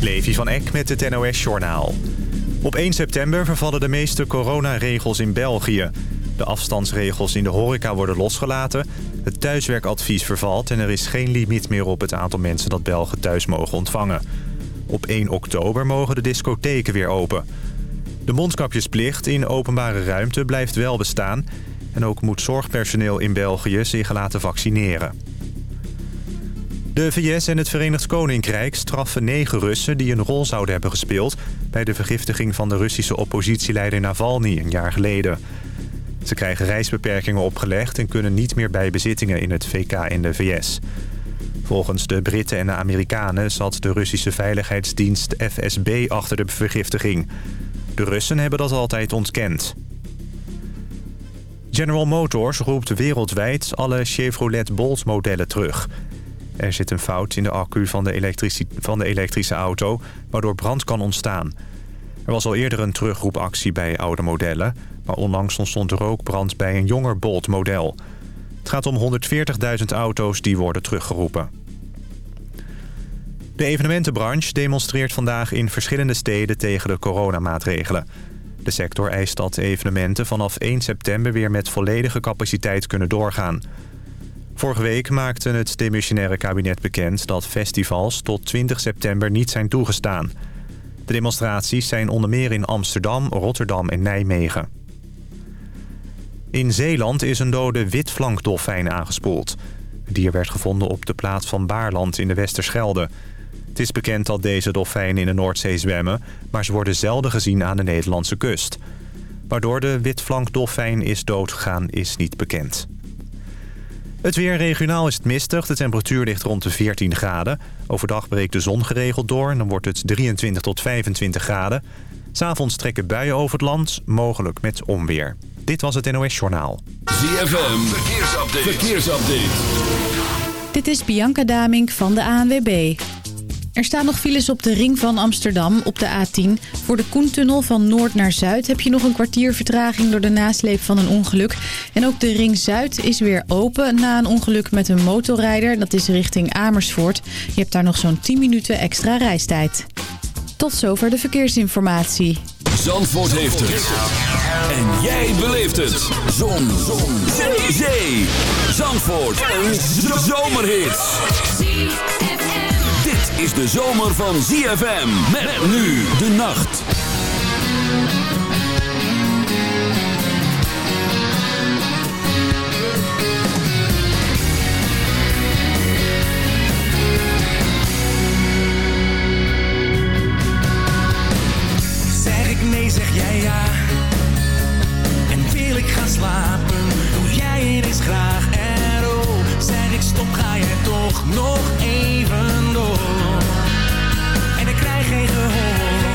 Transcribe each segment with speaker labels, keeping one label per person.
Speaker 1: Levi van Eck met het NOS-journaal. Op 1 september vervallen de meeste coronaregels in België. De afstandsregels in de horeca worden losgelaten. Het thuiswerkadvies vervalt en er is geen limiet meer op het aantal mensen dat Belgen thuis mogen ontvangen. Op 1 oktober mogen de discotheken weer open. De mondkapjesplicht in openbare ruimte blijft wel bestaan... en ook moet zorgpersoneel in België zich laten vaccineren. De VS en het Verenigd Koninkrijk straffen negen Russen... die een rol zouden hebben gespeeld... bij de vergiftiging van de Russische oppositieleider Navalny een jaar geleden. Ze krijgen reisbeperkingen opgelegd... en kunnen niet meer bij bezittingen in het VK in de VS. Volgens de Britten en de Amerikanen zat de Russische veiligheidsdienst FSB achter de vergiftiging. De Russen hebben dat altijd ontkend. General Motors roept wereldwijd alle Chevrolet Bolt modellen terug... Er zit een fout in de accu van de, van de elektrische auto, waardoor brand kan ontstaan. Er was al eerder een terugroepactie bij oude modellen... maar onlangs ontstond er ook brand bij een jonger Bolt-model. Het gaat om 140.000 auto's die worden teruggeroepen. De evenementenbranche demonstreert vandaag in verschillende steden tegen de coronamaatregelen. De sector eist dat evenementen vanaf 1 september weer met volledige capaciteit kunnen doorgaan... Vorige week maakte het demissionaire kabinet bekend dat festivals tot 20 september niet zijn toegestaan. De demonstraties zijn onder meer in Amsterdam, Rotterdam en Nijmegen. In Zeeland is een dode witflankdolfijn aangespoeld. Het dier werd gevonden op de plaats van Baarland in de Westerschelde. Het is bekend dat deze dolfijnen in de Noordzee zwemmen... maar ze worden zelden gezien aan de Nederlandse kust. Waardoor de witflankdolfijn is doodgegaan is niet bekend. Het weer regionaal is het mistig. De temperatuur ligt rond de 14 graden. Overdag breekt de zon geregeld door en dan wordt het 23 tot 25 graden. S'avonds trekken buien over het land, mogelijk met onweer. Dit was het NOS Journaal.
Speaker 2: ZFM, verkeersupdate. verkeersupdate.
Speaker 3: Dit is Bianca Damink van de ANWB. Er staan nog files op de ring van Amsterdam op de A10. Voor de Koentunnel van noord naar zuid heb je nog een kwartier vertraging door de nasleep van een ongeluk. En ook de ring zuid is weer open na een ongeluk met een motorrijder. Dat is richting Amersfoort. Je hebt daar nog zo'n 10 minuten extra reistijd. Tot zover de verkeersinformatie.
Speaker 2: Zandvoort heeft het. En jij beleeft het. Zon. Zon. Zee. Zandvoort. Een zomerhit is de zomer van ZFM. Met nu de nacht.
Speaker 4: Zeg ik nee, zeg jij ja. En wil ik gaan slapen, doe jij eens graag stop, ga je toch nog even door. geen gehoor.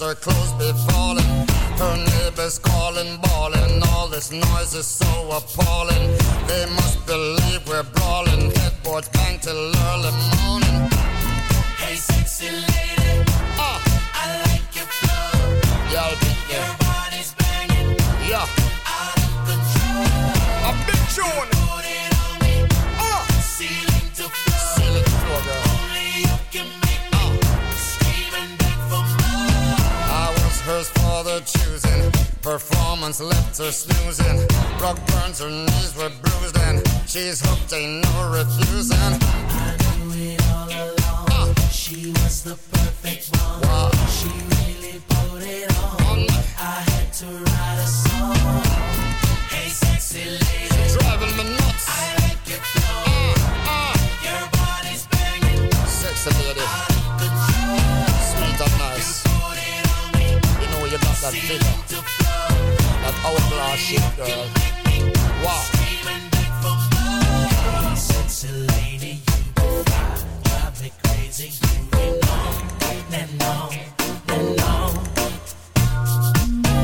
Speaker 5: Her clothes be falling. Her neighbors calling, bawling. All this noise is so appalling. They must believe we're brawling. Headboard bang till early morning.
Speaker 6: Hey, sexy lady,
Speaker 5: Ah,
Speaker 6: I like your flow.
Speaker 5: y'all Performance left her snoozing. Rock burns, her knees were bruised, and she's hooked, ain't no refusing.
Speaker 6: I knew it all along. She was the perfect one.
Speaker 5: Wow.
Speaker 6: She really put it on. I had to write a song. Hey, sexy lady,
Speaker 5: driving me nuts.
Speaker 6: I like your flow.
Speaker 5: Ah, ah,
Speaker 6: Your body's banging,
Speaker 5: sexy lady,
Speaker 6: out of control.
Speaker 5: sweet and nice.
Speaker 6: Put it on me,
Speaker 5: You know you got that figure,
Speaker 6: to flow.
Speaker 5: that hourglass shit, girl. Wow.
Speaker 6: Sexy lady, you. Drive me crazy. You.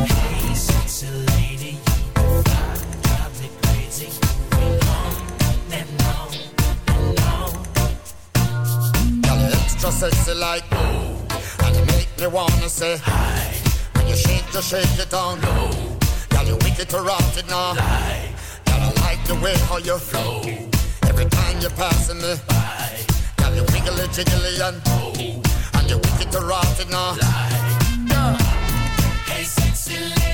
Speaker 6: Hey, sexy lady, you. Drive me crazy. You
Speaker 5: extra sexy like ooh, and you make me wanna say hi. When you shake, you shake it on low. Girl, you wicked to rot it now. Girl, I like the way how you flow. Every time you're passing me by. Girl, you wiggly jiggly and oh, and you wicked to rot it now. Girl,
Speaker 6: Hey, sexy lady,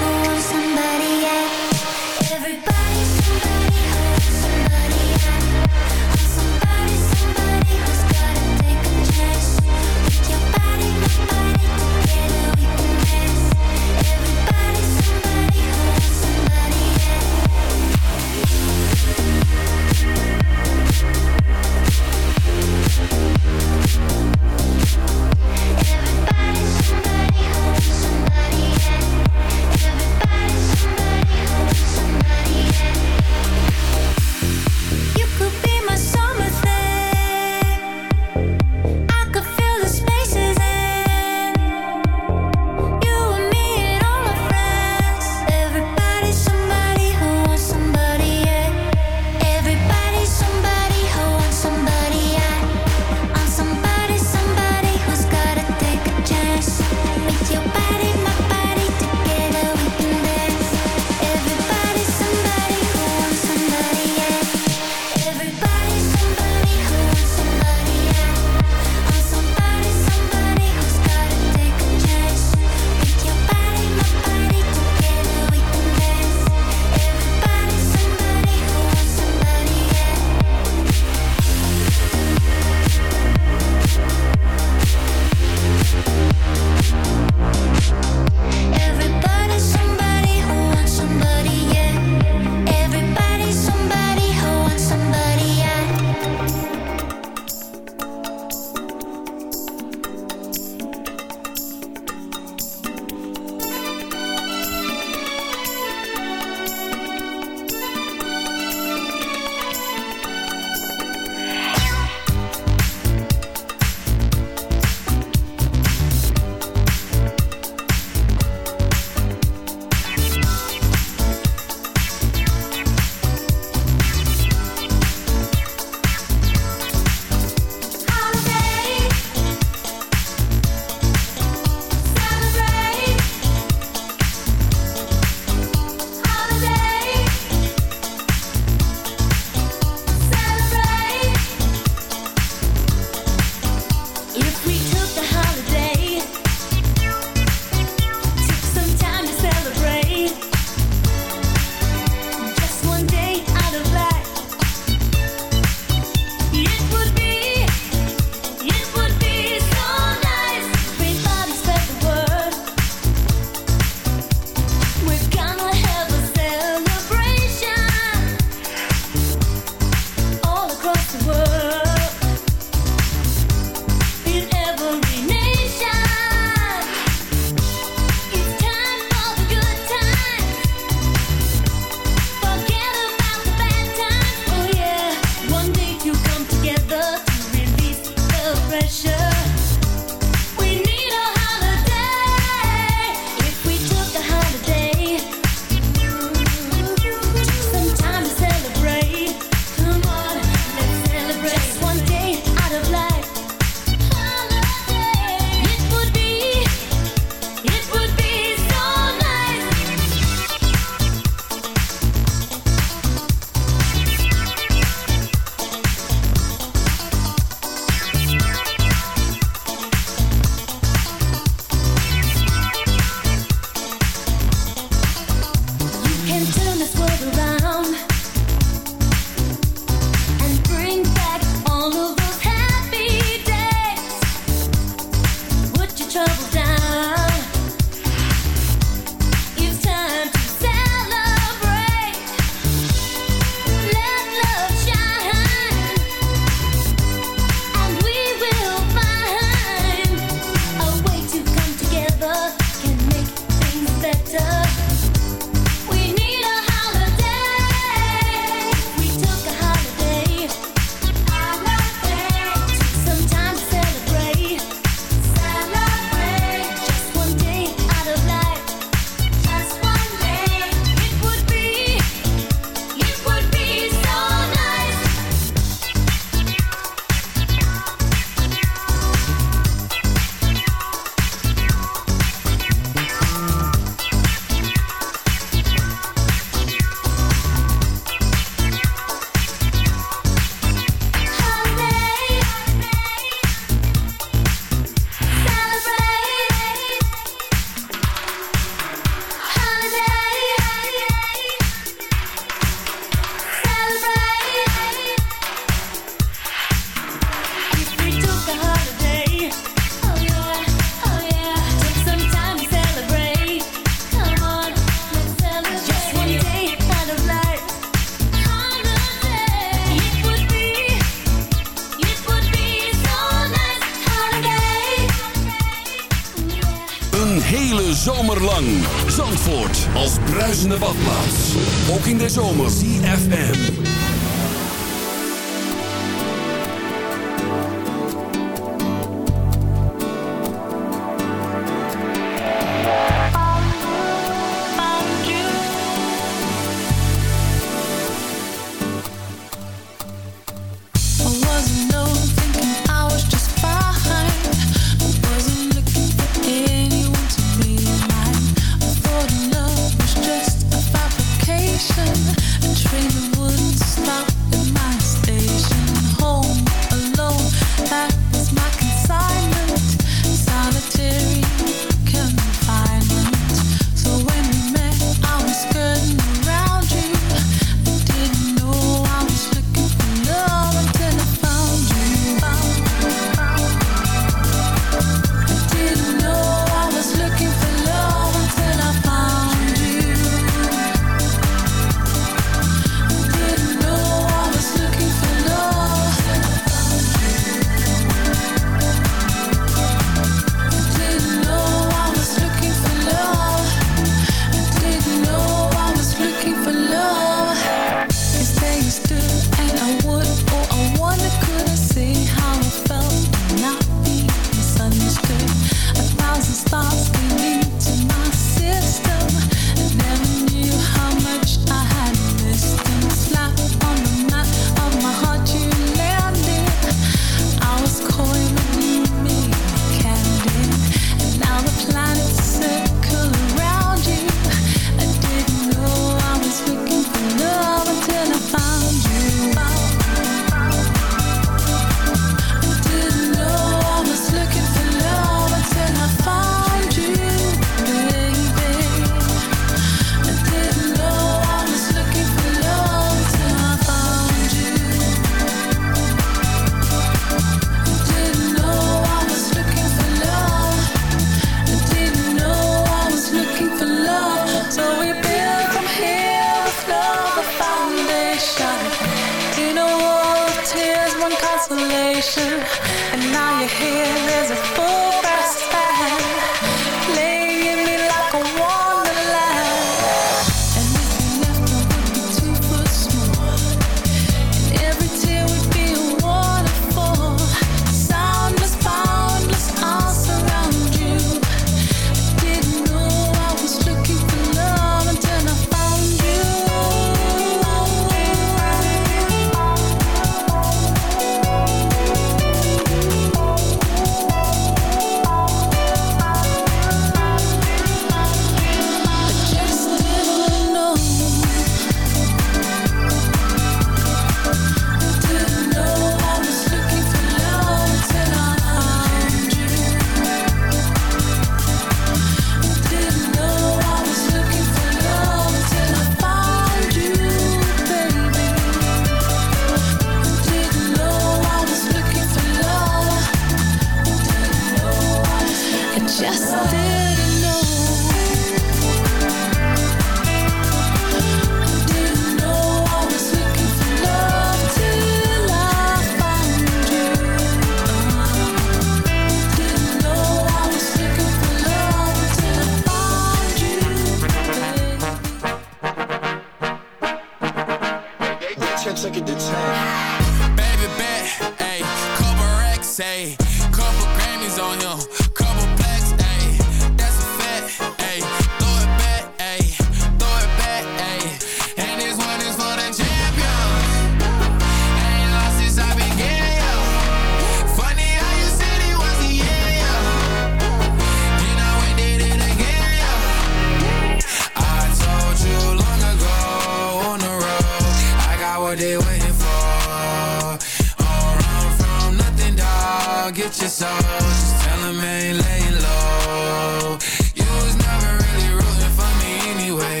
Speaker 7: Get your soul Just
Speaker 8: tell him I ain't laying low You was never really rooting for me anyway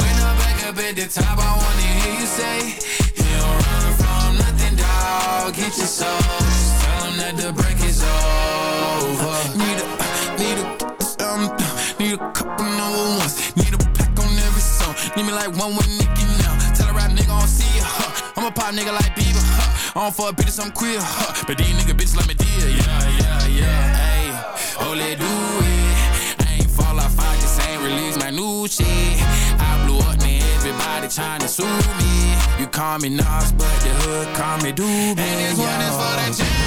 Speaker 8: When I'm back up at the top, I wanna hear you say You don't run from nothing, dog. get your soul Just tell him that the break is over Need a, need a, um, need a couple number ones Need a pack on every song Need me like one with Nicki now Tell a rap nigga I don't see ya, huh. I'm a pop nigga like Bieber, huh. I don't fuck bitches, I'm queer, huh. But these nigga bitches let me Holy do it. I ain't fall off, I just ain't release my new shit. I blew up, and everybody trying to sue me. You call me Nas, but the hood call me Doobie. And this one is for the jam.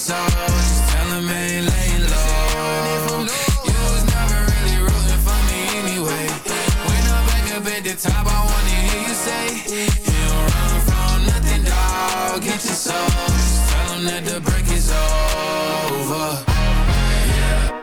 Speaker 8: Soul, just tell 'em ain't laying low. You was never really rooting for me anyway. Back up at the top, I wanna hear you say, don't run from nothing, dog. Get your soul, just tell that the break is over.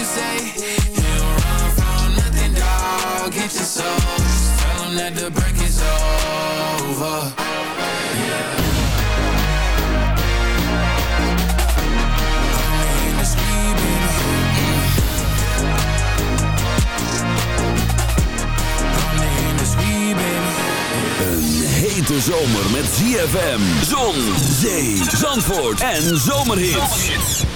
Speaker 8: you say, You don't run dog. Soul, the break is over.
Speaker 9: Hete zomer met ZFM, zon, zee, zandvoort en zomerhits.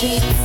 Speaker 10: dreams.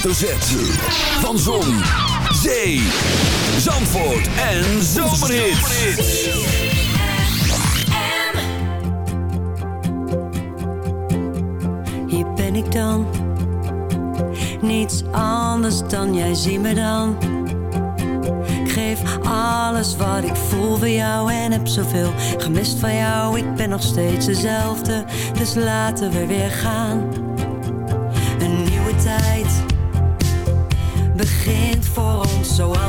Speaker 10: Van Zon, Zee, Zandvoort en Zomerhit.
Speaker 11: Hier ben ik dan. Niets anders dan jij zie me dan. Ik geef alles wat ik voel voor jou en heb zoveel gemist van jou. Ik ben nog steeds dezelfde, dus laten we weer gaan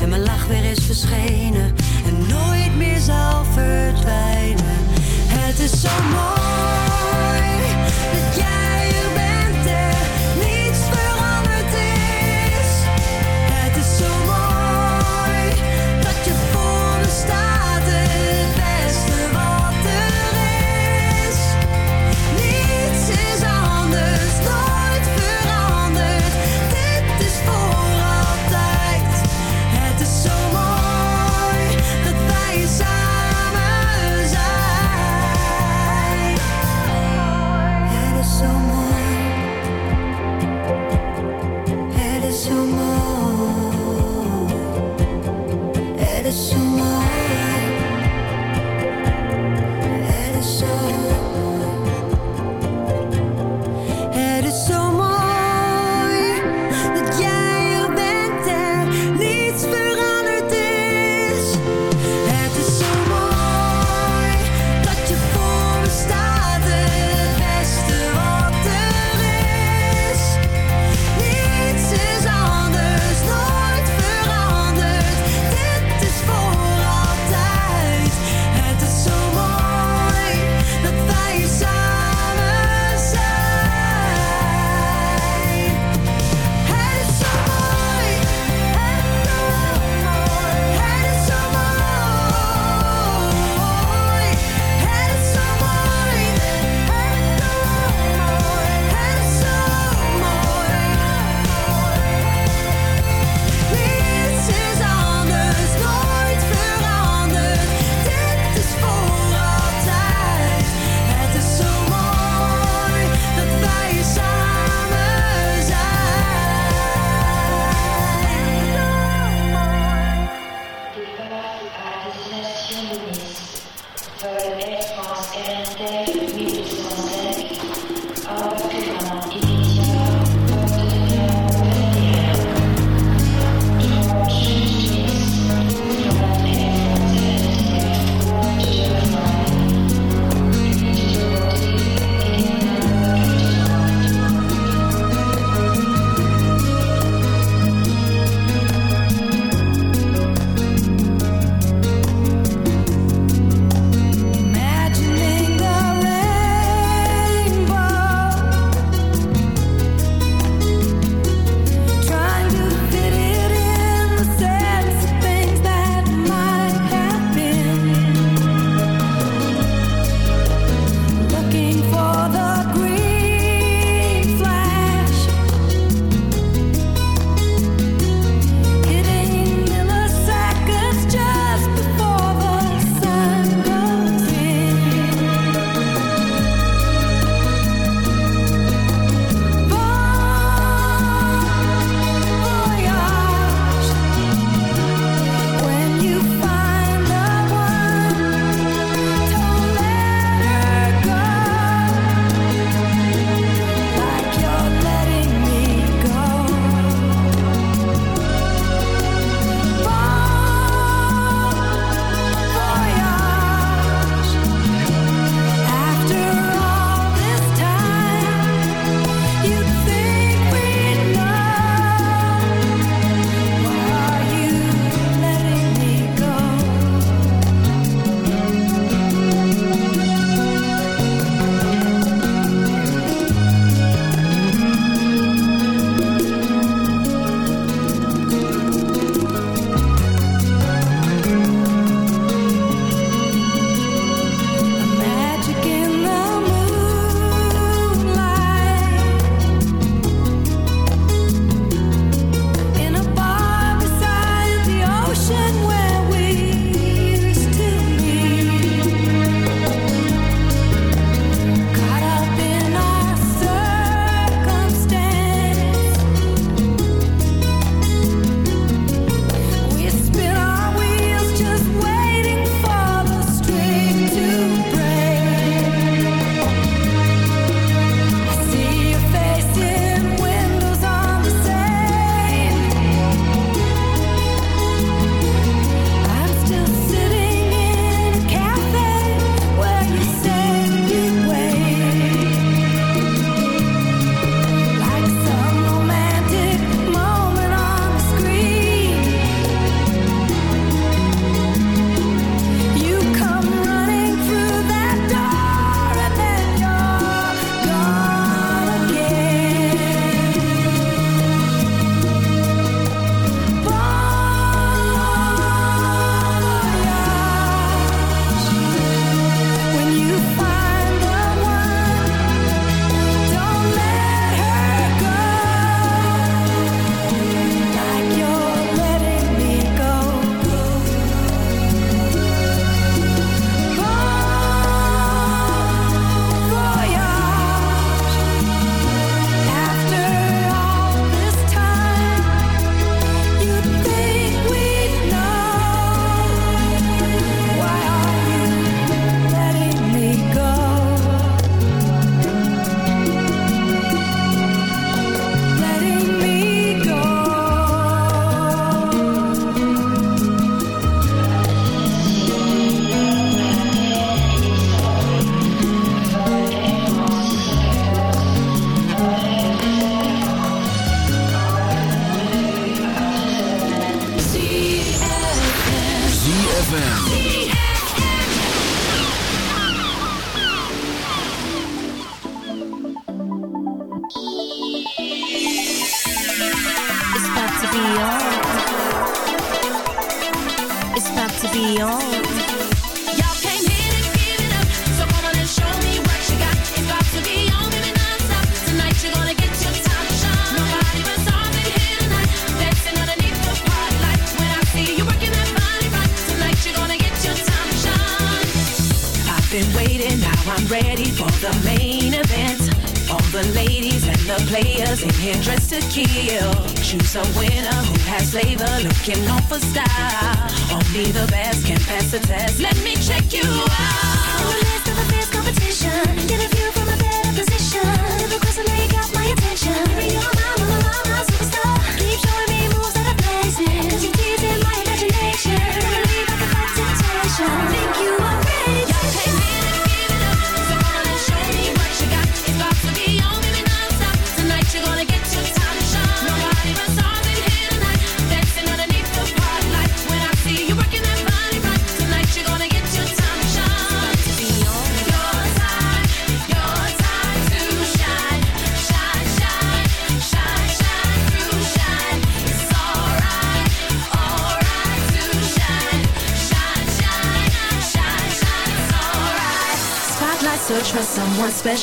Speaker 11: en mijn lach weer is verschenen en nooit meer zal verdwijnen. Het is zo mooi.